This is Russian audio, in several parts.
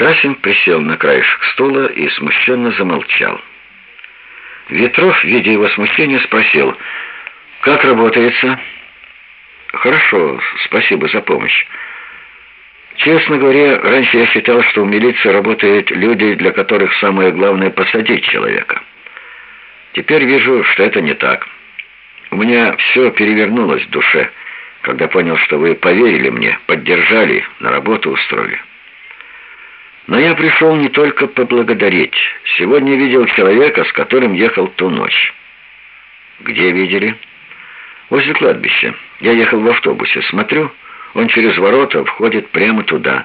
Красин присел на краешек стула и смущенно замолчал. Ветров, видя его смущение, спросил, «Как работается?» «Хорошо, спасибо за помощь. Честно говоря, раньше я считал, что в милиции работают люди, для которых самое главное — посадить человека. Теперь вижу, что это не так. У меня все перевернулось в душе, когда понял, что вы поверили мне, поддержали, на работу устроили. Но я пришел не только поблагодарить. Сегодня видел человека, с которым ехал ту ночь. Где видели? Возле кладбища. Я ехал в автобусе. Смотрю, он через ворота входит прямо туда.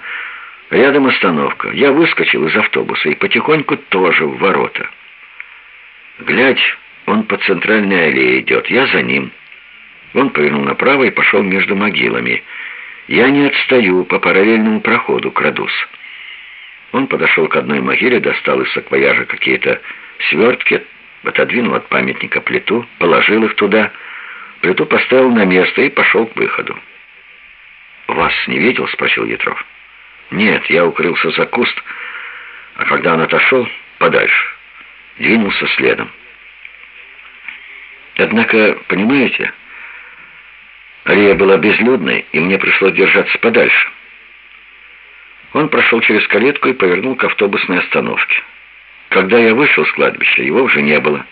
Рядом остановка. Я выскочил из автобуса и потихоньку тоже в ворота. Глядь, он по центральной аллее идет. Я за ним. Он повернул направо и пошел между могилами. Я не отстаю, по параллельному проходу крадусь. Он подошел к одной могиле, достал из саквояжа какие-то свертки, отодвинул от памятника плиту, положил их туда, плиту поставил на место и пошел к выходу. «Вас не видел?» — спросил Ятров. «Нет, я укрылся за куст, а когда он отошел, подальше, двинулся следом. Однако, понимаете, аллея была безлюдной, и мне пришлось держаться подальше». Он прошел через калитку и повернул к автобусной остановке. Когда я вышел с кладбища, его уже не было.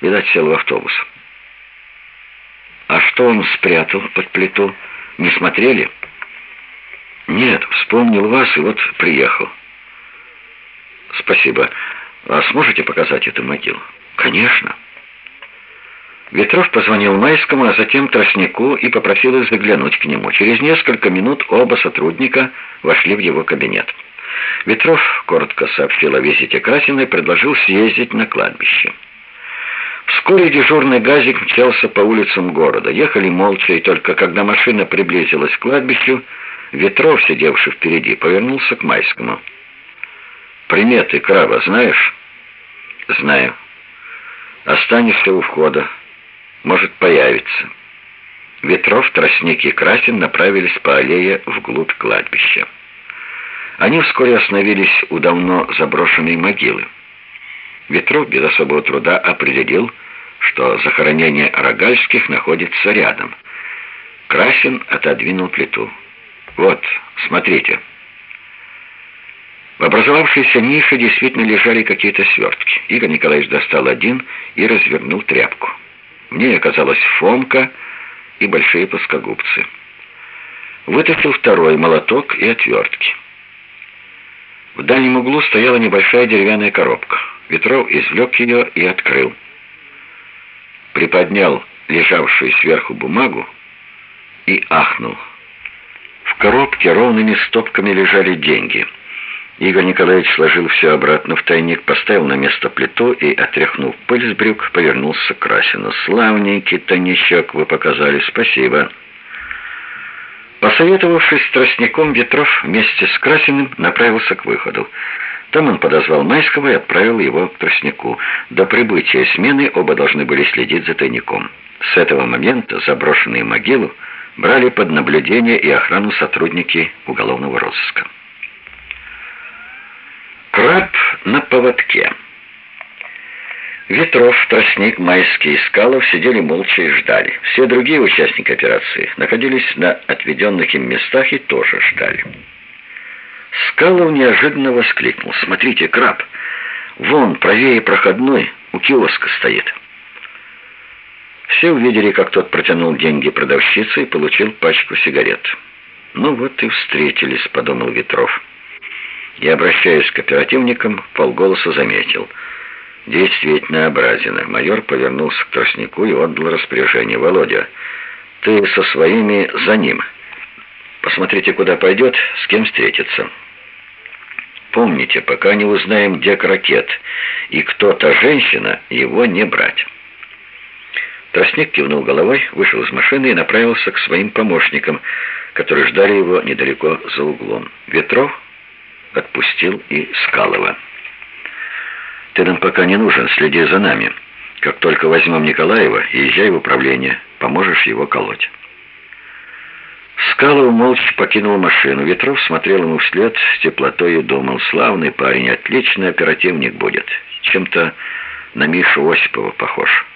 Видать, сел в автобус. А что он спрятал под плиту? Не смотрели? Нет, вспомнил вас и вот приехал. Спасибо. А сможете показать эту могилу? Конечно. Ветров позвонил Майскому, а затем Тростнику и попросил их заглянуть к нему. Через несколько минут оба сотрудника вошли в его кабинет. Ветров коротко сообщил о визите Красина и предложил съездить на кладбище. Вскоре дежурный газик мчался по улицам города. Ехали молча, и только когда машина приблизилась к кладбищу, Ветров, сидевший впереди, повернулся к Майскому. «Приметы краба знаешь?» «Знаю. Останешься у входа может появиться. Ветров, Тростник и Красин направились по аллее вглубь кладбища. Они вскоре остановились у давно заброшенной могилы. Ветров без особого труда определил, что захоронение Рогальских находится рядом. Красин отодвинул плиту. «Вот, смотрите». В образовавшейся нише действительно лежали какие-то свертки. Игорь Николаевич достал один и развернул тряпку. В ней оказалась фомка и большие плоскогубцы. Вытащил второй молоток и отвертки. В дальнем углу стояла небольшая деревянная коробка. Ветров извлек ее и открыл. Приподнял лежавшую сверху бумагу и ахнул. В коробке ровными стопками лежали деньги — Игорь Николаевич сложил все обратно в тайник, поставил на место плиту и, отряхнув пыль с брюк, повернулся к Красину. «Славненький тайничок вы показали, спасибо». Посоветовавшись с тростником, Ветров вместе с Красиным направился к выходу. Там он подозвал Майского и отправил его к тростнику. До прибытия смены оба должны были следить за тайником. С этого момента заброшенные могилу брали под наблюдение и охрану сотрудники уголовного розыска. Краб на поводке. Ветров, Тростник, Майский и Скалов сидели молча и ждали. Все другие участники операции находились на отведенных им местах и тоже ждали. Скалов неожиданно воскликнул. «Смотрите, краб! Вон, правее проходной, у киоска стоит». Все увидели, как тот протянул деньги продавщице и получил пачку сигарет. «Ну вот и встретились», — подумал Ветров. Я, обращаясь к оперативникам, полголоса заметил. Действительно образено. Майор повернулся к тростнику и отдал распоряжение. «Володя, ты со своими за ним. Посмотрите, куда пойдет, с кем встретится. Помните, пока не узнаем, где крокет и кто та женщина, его не брать». Тростник кивнул головой, вышел из машины и направился к своим помощникам, которые ждали его недалеко за углом. Ветров отпустил и Скалова. «Ты нам пока не нужен, следи за нами. Как только возьмем Николаева, езжай в управление, поможешь его колоть». Скалов молча покинул машину. Ветров смотрел ему вслед с теплотой и думал, славный парень, отличный оперативник будет. Чем-то на Мишу Осипова похож.